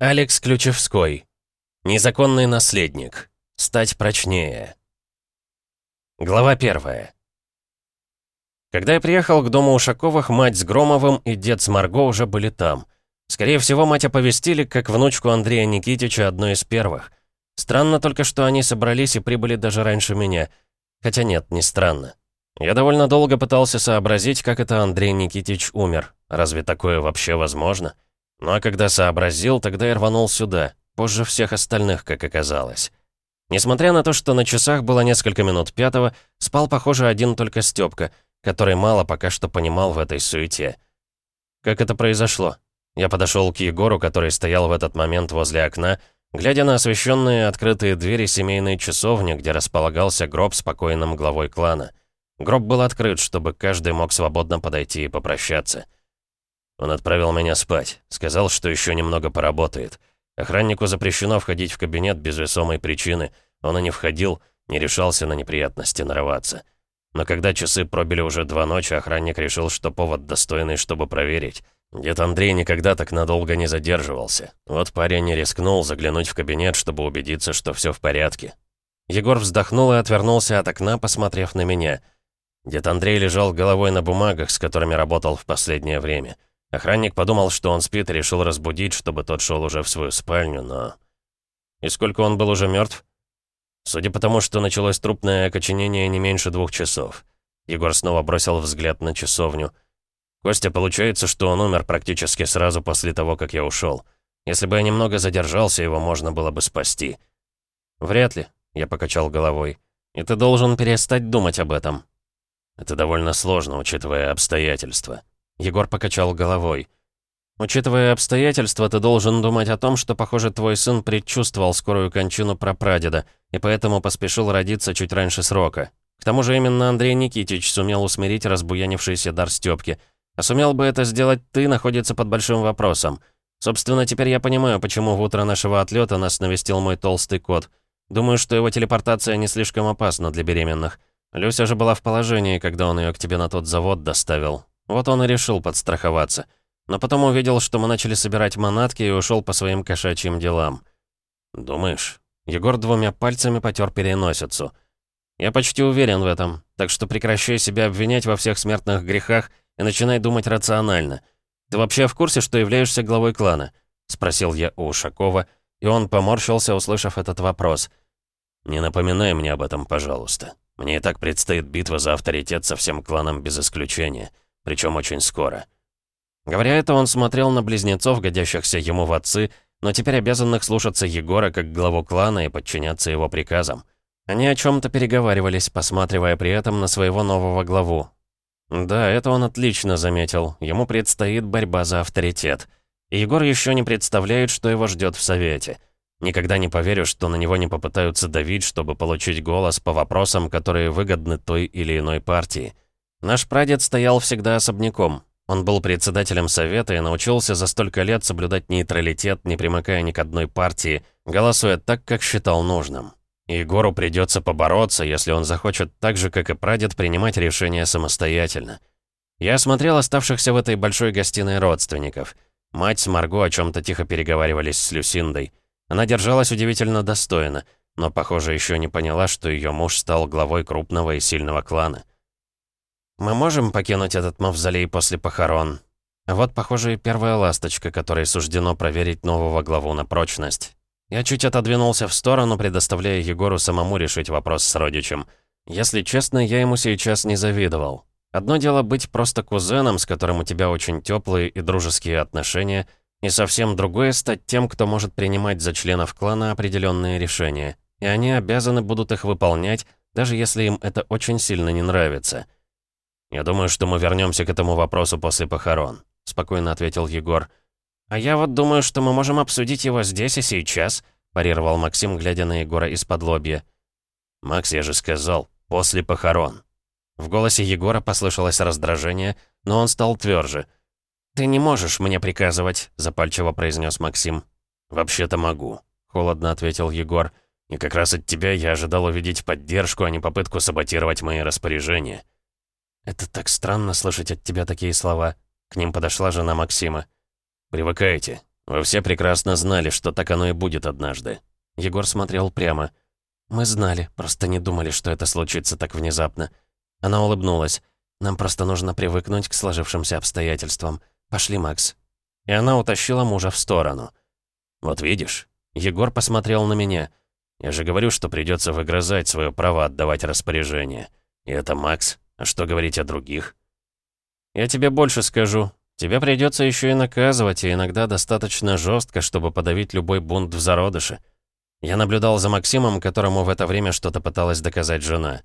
Алекс Ключевской. Незаконный наследник. Стать прочнее. Глава первая. Когда я приехал к дому Ушаковых, мать с Громовым и дед с Марго уже были там. Скорее всего, мать оповестили, как внучку Андрея Никитича, одной из первых. Странно только, что они собрались и прибыли даже раньше меня. Хотя нет, не странно. Я довольно долго пытался сообразить, как это Андрей Никитич умер. Разве такое вообще возможно? Ну а когда сообразил, тогда я рванул сюда, позже всех остальных, как оказалось. Несмотря на то, что на часах было несколько минут пятого, спал, похоже, один только Стёпка, который мало пока что понимал в этой суете. Как это произошло? Я подошел к Егору, который стоял в этот момент возле окна, глядя на освещенные открытые двери семейной часовни, где располагался гроб с покойным главой клана. Гроб был открыт, чтобы каждый мог свободно подойти и попрощаться. Он отправил меня спать. Сказал, что еще немного поработает. Охраннику запрещено входить в кабинет без весомой причины. Он и не входил, не решался на неприятности нарываться. Но когда часы пробили уже два ночи, охранник решил, что повод достойный, чтобы проверить. Дед Андрей никогда так надолго не задерживался. Вот парень не рискнул заглянуть в кабинет, чтобы убедиться, что все в порядке. Егор вздохнул и отвернулся от окна, посмотрев на меня. Дед Андрей лежал головой на бумагах, с которыми работал в последнее время. Охранник подумал, что он спит и решил разбудить, чтобы тот шел уже в свою спальню, но... И сколько он был уже мертв? Судя по тому, что началось трупное окоченение не меньше двух часов. Егор снова бросил взгляд на часовню. Костя, получается, что он умер практически сразу после того, как я ушел. Если бы я немного задержался, его можно было бы спасти. Вряд ли, я покачал головой. И ты должен перестать думать об этом. Это довольно сложно, учитывая обстоятельства. Егор покачал головой. «Учитывая обстоятельства, ты должен думать о том, что, похоже, твой сын предчувствовал скорую кончину прапрадеда, и поэтому поспешил родиться чуть раньше срока. К тому же именно Андрей Никитич сумел усмирить разбуянившийся дар Стёпки. А сумел бы это сделать ты, находится под большим вопросом. Собственно, теперь я понимаю, почему в утро нашего отлета нас навестил мой толстый кот. Думаю, что его телепортация не слишком опасна для беременных. Люся же была в положении, когда он ее к тебе на тот завод доставил. Вот он и решил подстраховаться. Но потом увидел, что мы начали собирать манатки и ушел по своим кошачьим делам. «Думаешь?» Егор двумя пальцами потер переносицу. «Я почти уверен в этом, так что прекращай себя обвинять во всех смертных грехах и начинай думать рационально. Ты вообще в курсе, что являешься главой клана?» Спросил я у Ушакова, и он поморщился, услышав этот вопрос. «Не напоминай мне об этом, пожалуйста. Мне и так предстоит битва за авторитет со всем кланом без исключения» причем очень скоро. Говоря это, он смотрел на близнецов, годящихся ему в отцы, но теперь обязанных слушаться Егора как главу клана и подчиняться его приказам. Они о чем-то переговаривались, посматривая при этом на своего нового главу. Да, это он отлично заметил. Ему предстоит борьба за авторитет. И Егор еще не представляет, что его ждет в Совете. Никогда не поверю, что на него не попытаются давить, чтобы получить голос по вопросам, которые выгодны той или иной партии. Наш прадед стоял всегда особняком. Он был председателем совета и научился за столько лет соблюдать нейтралитет, не примыкая ни к одной партии, голосуя так, как считал нужным. Егору придется побороться, если он захочет так же, как и прадед, принимать решения самостоятельно. Я осмотрел оставшихся в этой большой гостиной родственников. Мать с Марго о чем-то тихо переговаривались с Люсиндой. Она держалась удивительно достойно, но, похоже, еще не поняла, что ее муж стал главой крупного и сильного клана. Мы можем покинуть этот мавзолей после похорон? вот, похоже, и первая ласточка, которой суждено проверить нового главу на прочность. Я чуть отодвинулся в сторону, предоставляя Егору самому решить вопрос с родичем. Если честно, я ему сейчас не завидовал. Одно дело быть просто кузеном, с которым у тебя очень теплые и дружеские отношения, и совсем другое стать тем, кто может принимать за членов клана определенные решения. И они обязаны будут их выполнять, даже если им это очень сильно не нравится. «Я думаю, что мы вернемся к этому вопросу после похорон», — спокойно ответил Егор. «А я вот думаю, что мы можем обсудить его здесь и сейчас», — парировал Максим, глядя на Егора из-под лобья. «Макс, я же сказал, после похорон». В голосе Егора послышалось раздражение, но он стал тверже. «Ты не можешь мне приказывать», — запальчиво произнес Максим. «Вообще-то могу», — холодно ответил Егор. «И как раз от тебя я ожидал увидеть поддержку, а не попытку саботировать мои распоряжения». «Это так странно слышать от тебя такие слова». К ним подошла жена Максима. «Привыкайте. Вы все прекрасно знали, что так оно и будет однажды. Егор смотрел прямо. «Мы знали, просто не думали, что это случится так внезапно». Она улыбнулась. «Нам просто нужно привыкнуть к сложившимся обстоятельствам. Пошли, Макс». И она утащила мужа в сторону. «Вот видишь?» Егор посмотрел на меня. «Я же говорю, что придется выгрызать свое право отдавать распоряжение. И это Макс. А что говорить о других?» «Я тебе больше скажу. Тебе придется еще и наказывать, и иногда достаточно жестко, чтобы подавить любой бунт в зародыше». Я наблюдал за Максимом, которому в это время что-то пыталась доказать жена.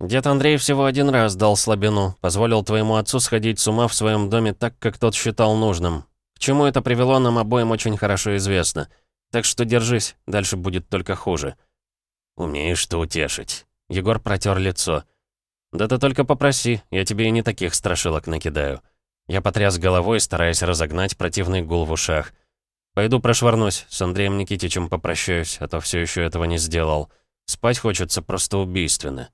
«Дед Андрей всего один раз дал слабину, позволил твоему отцу сходить с ума в своем доме так, как тот считал нужным. К чему это привело, нам обоим очень хорошо известно. Так что держись, дальше будет только хуже». «Умеешь ты утешить». Егор протер лицо. «Да ты только попроси, я тебе и не таких страшилок накидаю». Я потряс головой, стараясь разогнать противный гул в ушах. Пойду прошвырнусь, с Андреем Никитичем попрощаюсь, а то все еще этого не сделал. Спать хочется просто убийственно.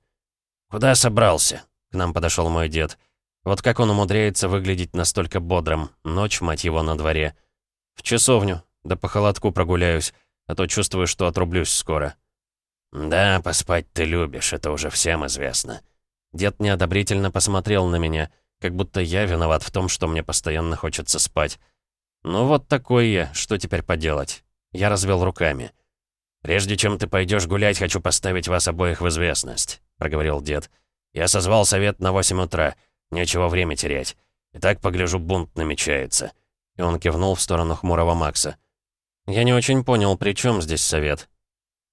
«Куда собрался?» К нам подошел мой дед. Вот как он умудряется выглядеть настолько бодрым. Ночь, мать его, на дворе. В часовню, да по холодку прогуляюсь, а то чувствую, что отрублюсь скоро. «Да, поспать ты любишь, это уже всем известно». Дед неодобрительно посмотрел на меня, как будто я виноват в том, что мне постоянно хочется спать. «Ну вот такой я, что теперь поделать?» Я развел руками. «Прежде чем ты пойдешь гулять, хочу поставить вас обоих в известность», — проговорил дед. «Я созвал совет на 8 утра. Нечего время терять. И так, погляжу, бунт намечается». И он кивнул в сторону хмурого Макса. «Я не очень понял, при чем здесь совет?»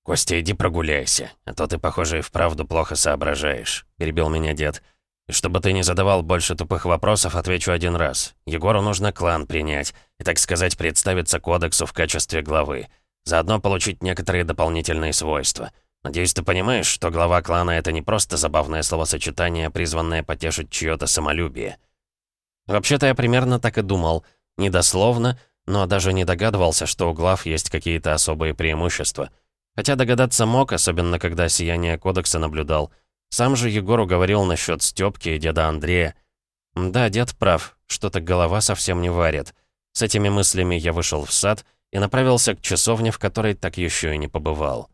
«Костя, иди прогуляйся, а то ты, похоже, и вправду плохо соображаешь», — перебил меня дед. И чтобы ты не задавал больше тупых вопросов, отвечу один раз. Егору нужно клан принять и, так сказать, представиться кодексу в качестве главы. Заодно получить некоторые дополнительные свойства. Надеюсь, ты понимаешь, что глава клана — это не просто забавное словосочетание, призванное потешить чьё-то самолюбие. Вообще-то я примерно так и думал. Недословно, но даже не догадывался, что у глав есть какие-то особые преимущества. Хотя догадаться мог, особенно когда сияние кодекса наблюдал — сам же Егору говорил насчет Стёпки и деда Андрея. Да, дед прав, что-то голова совсем не варит. С этими мыслями я вышел в сад и направился к часовне, в которой так еще и не побывал.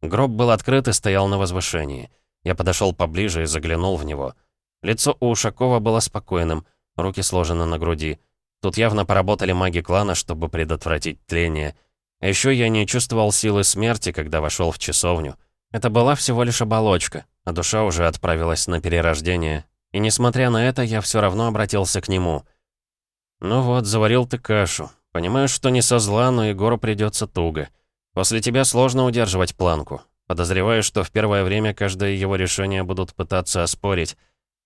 Гроб был открыт и стоял на возвышении. Я подошел поближе и заглянул в него. Лицо у Ушакова было спокойным, руки сложены на груди. Тут явно поработали маги клана, чтобы предотвратить тление. А еще я не чувствовал силы смерти, когда вошел в часовню. Это была всего лишь оболочка, а душа уже отправилась на перерождение. И несмотря на это, я все равно обратился к нему. «Ну вот, заварил ты кашу. Понимаю, что не со зла, но Егору придется туго. После тебя сложно удерживать планку. Подозреваю, что в первое время каждое его решение будут пытаться оспорить.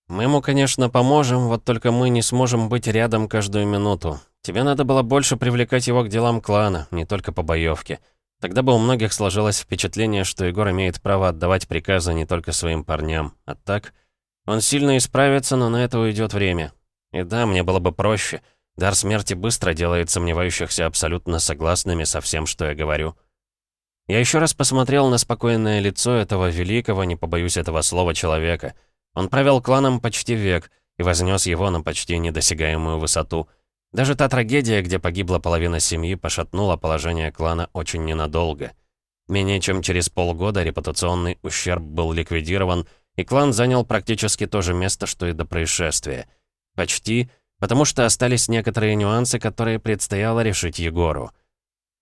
Мы ему, конечно, поможем, вот только мы не сможем быть рядом каждую минуту. Тебе надо было больше привлекать его к делам клана, не только по боевке. Тогда бы у многих сложилось впечатление, что Егор имеет право отдавать приказы не только своим парням. А так, он сильно исправится, но на это уйдет время. И да, мне было бы проще. Дар смерти быстро делает сомневающихся абсолютно согласными со всем, что я говорю. Я еще раз посмотрел на спокойное лицо этого великого, не побоюсь этого слова, человека. Он правил кланом почти век и вознес его на почти недосягаемую высоту — даже та трагедия, где погибла половина семьи, пошатнула положение клана очень ненадолго. Менее чем через полгода репутационный ущерб был ликвидирован, и клан занял практически то же место, что и до происшествия. Почти, потому что остались некоторые нюансы, которые предстояло решить Егору.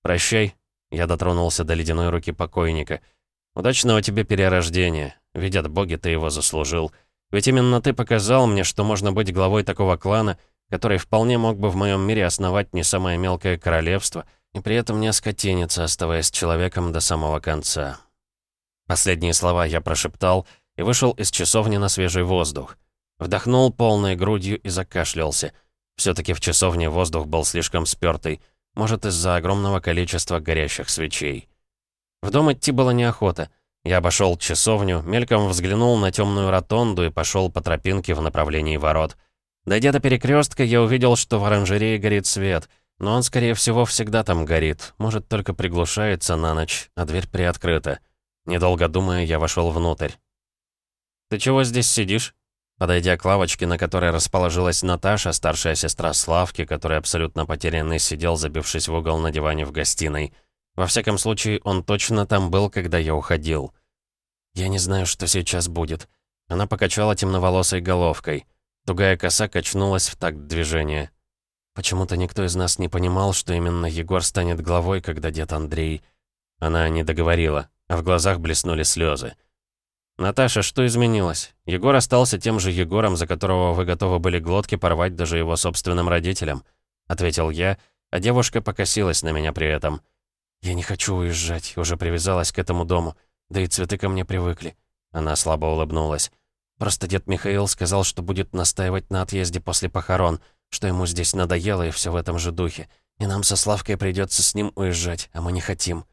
«Прощай», — я дотронулся до ледяной руки покойника. «Удачного тебе перерождения. Видят боги, ты его заслужил. Ведь именно ты показал мне, что можно быть главой такого клана — который вполне мог бы в моем мире основать не самое мелкое королевство и при этом не оскотиниться, оставаясь человеком до самого конца. Последние слова я прошептал и вышел из часовни на свежий воздух. Вдохнул полной грудью и закашлялся. Все-таки в часовне воздух был слишком спёртый, может, из-за огромного количества горящих свечей. В дом идти было неохота. Я обошел часовню, мельком взглянул на темную ротонду и пошел по тропинке в направлении ворот — Дойдя до перекрестка, я увидел, что в оранжерее горит свет, но он, скорее всего, всегда там горит, может, только приглушается на ночь, а дверь приоткрыта. Недолго думая, я вошел внутрь. «Ты чего здесь сидишь?» Подойдя к лавочке, на которой расположилась Наташа, старшая сестра Славки, который абсолютно потерянный сидел, забившись в угол на диване в гостиной. Во всяком случае, он точно там был, когда я уходил. «Я не знаю, что сейчас будет». Она покачала темноволосой головкой. Тугая коса качнулась в такт движения. Почему-то никто из нас не понимал, что именно Егор станет главой, когда дед Андрей... Она не договорила, а в глазах блеснули слезы. «Наташа, что изменилось? Егор остался тем же Егором, за которого вы готовы были глотки порвать даже его собственным родителям», — ответил я, а девушка покосилась на меня при этом. «Я не хочу уезжать, уже привязалась к этому дому, да и цветы ко мне привыкли». Она слабо улыбнулась. «Просто дед Михаил сказал, что будет настаивать на отъезде после похорон, что ему здесь надоело и все в этом же духе, и нам со Славкой придется с ним уезжать, а мы не хотим».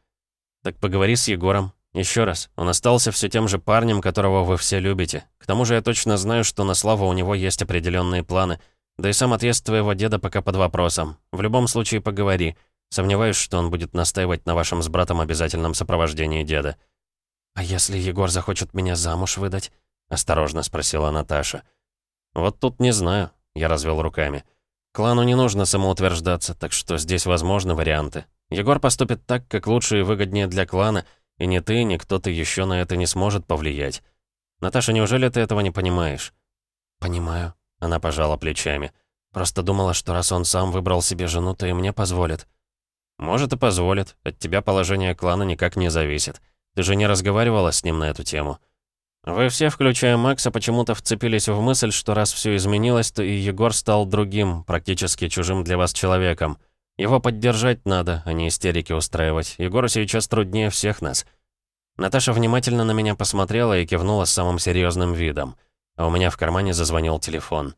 «Так поговори с Егором, еще раз, он остался все тем же парнем, которого вы все любите. К тому же я точно знаю, что на Славу у него есть определенные планы. Да и сам отъезд твоего деда пока под вопросом. В любом случае поговори. Сомневаюсь, что он будет настаивать на вашем с братом обязательном сопровождении деда. «А если Егор захочет меня замуж выдать?» — осторожно спросила Наташа. «Вот тут не знаю», — я развел руками. «Клану не нужно самоутверждаться, так что здесь возможны варианты. Егор поступит так, как лучше и выгоднее для клана — и ни ты, ни кто-то еще на это не сможет повлиять. Наташа, неужели ты этого не понимаешь?» «Понимаю», — она пожала плечами. «Просто думала, что раз он сам выбрал себе жену, то и мне позволит». «Может, и позволит. От тебя положение клана никак не зависит. Ты же не разговаривала с ним на эту тему». «Вы все, включая Макса, почему-то вцепились в мысль, что раз все изменилось, то и Егор стал другим, практически чужим для вас человеком. Его поддержать надо, а не истерики устраивать. Егору сейчас труднее всех нас. Наташа внимательно на меня посмотрела и кивнула с самым серьезным видом. А у меня в кармане зазвонил телефон.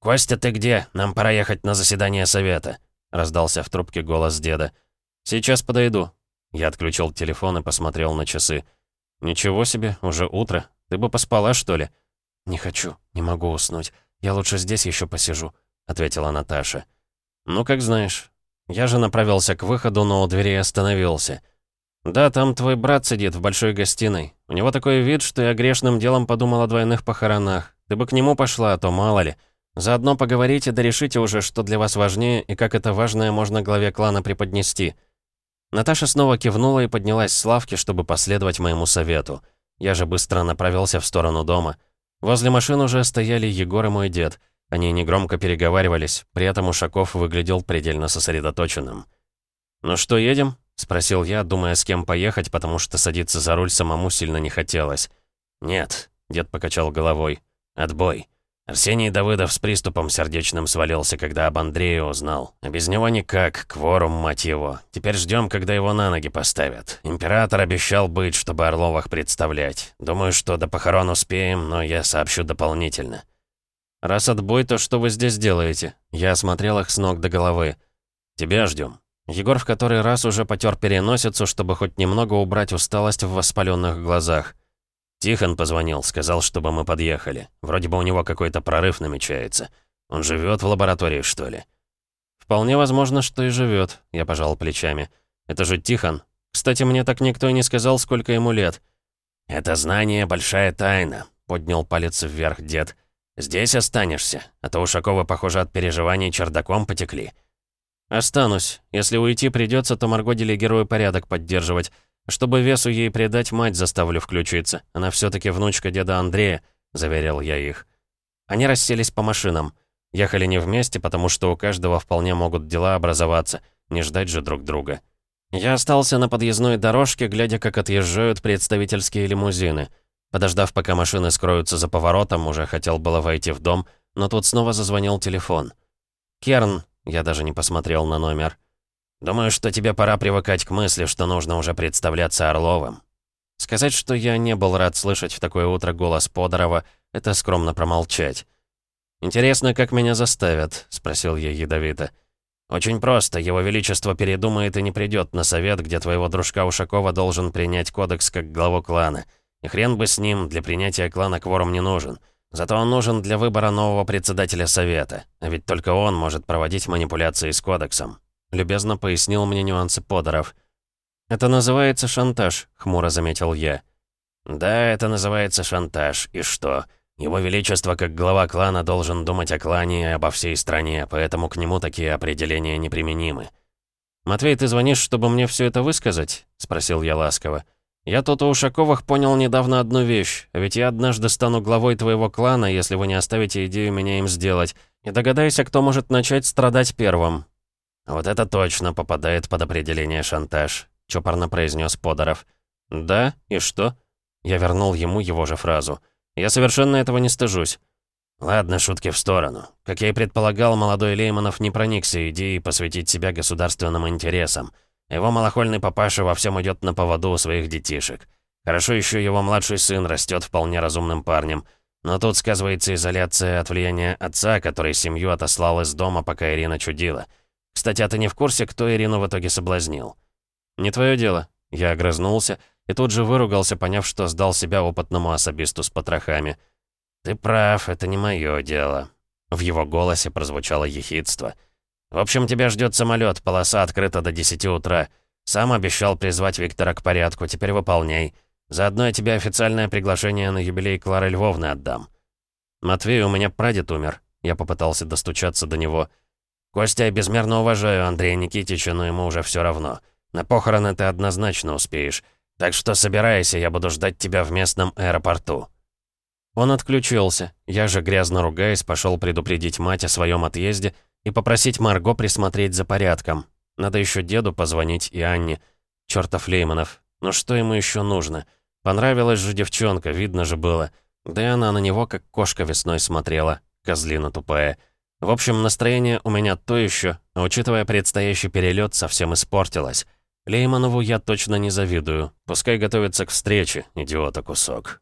«Костя, ты где? Нам пора ехать на заседание совета», — раздался в трубке голос деда. «Сейчас подойду». Я отключил телефон и посмотрел на часы. «Ничего себе, уже утро. Ты бы поспала, что ли?» «Не хочу, не могу уснуть. Я лучше здесь еще посижу», — ответила Наташа. «Ну, как знаешь. Я же направился к выходу, но у двери остановился. «Да, там твой брат сидит в большой гостиной. У него такой вид, что я грешным делом подумал о двойных похоронах. Ты бы к нему пошла, а то мало ли. Заодно поговорите да решите уже, что для вас важнее и как это важное можно главе клана преподнести». Наташа снова кивнула и поднялась с лавки, чтобы последовать моему совету. Я же быстро направился в сторону дома. Возле машин уже стояли Егор и мой дед — они негромко переговаривались, при этом Ушаков выглядел предельно сосредоточенным. «Ну что, едем?» — спросил я, думая, с кем поехать, потому что садиться за руль самому сильно не хотелось. «Нет», — дед покачал головой. «Отбой. Арсений Давыдов с приступом сердечным свалился, когда об Андрее узнал. А без него никак, кворум, мать его. Теперь ждем, когда его на ноги поставят. Император обещал быть, чтобы Орловых представлять. Думаю, что до похорон успеем, но я сообщу дополнительно». «Раз отбой, то что вы здесь делаете?» Я осмотрел их с ног до головы. «Тебя ждем». Егор в который раз уже потер переносицу, чтобы хоть немного убрать усталость в воспаленных глазах. Тихон позвонил, сказал, чтобы мы подъехали. Вроде бы у него какой-то прорыв намечается. Он живет в лаборатории, что ли? Вполне возможно, что и живет. я пожал плечами. Это же Тихон. Кстати, мне так никто и не сказал, сколько ему лет. «Это знание — большая тайна», — поднял палец вверх дед. «Здесь останешься, а то Ушакова, похоже, от переживаний чердаком потекли». «Останусь. Если уйти придется, то Марго делегирую порядок поддерживать. Чтобы весу ей придать, мать заставлю включиться. Она все таки внучка деда Андрея», — заверил я их. Они расселись по машинам. Ехали не вместе, потому что у каждого вполне могут дела образоваться, не ждать же друг друга. Я остался на подъездной дорожке, глядя, как отъезжают представительские лимузины — Подождав, пока машины скроются за поворотом, уже хотел было войти в дом, но тут снова зазвонил телефон. «Керн», я даже не посмотрел на номер. «Думаю, что тебе пора привыкать к мысли, что нужно уже представляться Орловым». Сказать, что я не был рад слышать в такое утро голос Подорова, это скромно промолчать. «Интересно, как меня заставят?» — спросил я ядовито. «Очень просто. Его Величество передумает и не придет на совет, где твоего дружка Ушакова должен принять кодекс как главу клана». И хрен бы с ним, для принятия клана кворум не нужен. Зато он нужен для выбора нового председателя совета. А ведь только он может проводить манипуляции с кодексом. Любезно пояснил мне нюансы Подоров. «Это называется шантаж», — хмуро заметил я. «Да, это называется шантаж. И что? Его Величество, как глава клана, должен думать о клане и обо всей стране, поэтому к нему такие определения неприменимы». «Матвей, ты звонишь, чтобы мне все это высказать?» — спросил я ласково. «Я тут у Ушаковых понял недавно одну вещь, ведь я однажды стану главой твоего клана, если вы не оставите идею меня им сделать, и догадайся, кто может начать страдать первым». «Вот это точно попадает под определение шантаж», — чопорно произнес Подоров. «Да? И что?» Я вернул ему его же фразу. «Я совершенно этого не стыжусь». Ладно, шутки в сторону. Как я и предполагал, молодой Лейманов не проникся идеей посвятить себя государственным интересам. Его малохольный папаша во всем идет на поводу у своих детишек. Хорошо еще его младший сын растет вполне разумным парнем. Но тут сказывается изоляция от влияния отца, который семью отослал из дома, пока Ирина чудила. Кстати, а ты не в курсе, кто Ирину в итоге соблазнил? «Не твое дело». Я огрызнулся и тут же выругался, поняв, что сдал себя опытному особисту с потрохами. «Ты прав, это не мое дело». В его голосе прозвучало ехидство. В общем, тебя ждет самолет, полоса открыта до 10 утра. Сам обещал призвать Виктора к порядку, теперь выполняй. Заодно я тебе официальное приглашение на юбилей Клары Львовны отдам». «Матвей, у меня прадед умер». Я попытался достучаться до него. «Костя, я безмерно уважаю Андрея Никитича, но ему уже все равно. На похороны ты однозначно успеешь. Так что собирайся, я буду ждать тебя в местном аэропорту». Он отключился. Я же, грязно ругаясь, пошел предупредить мать о своем отъезде и попросить Марго присмотреть за порядком. Надо еще деду позвонить и Анне. Чёртов Лейманов. Ну что ему еще нужно? Понравилась же девчонка, видно же было. Да и она на него, как кошка весной смотрела. Козлина тупая. В общем, настроение у меня то еще, а учитывая предстоящий перелет, совсем испортилось. Лейманову я точно не завидую. Пускай готовится к встрече, идиота кусок.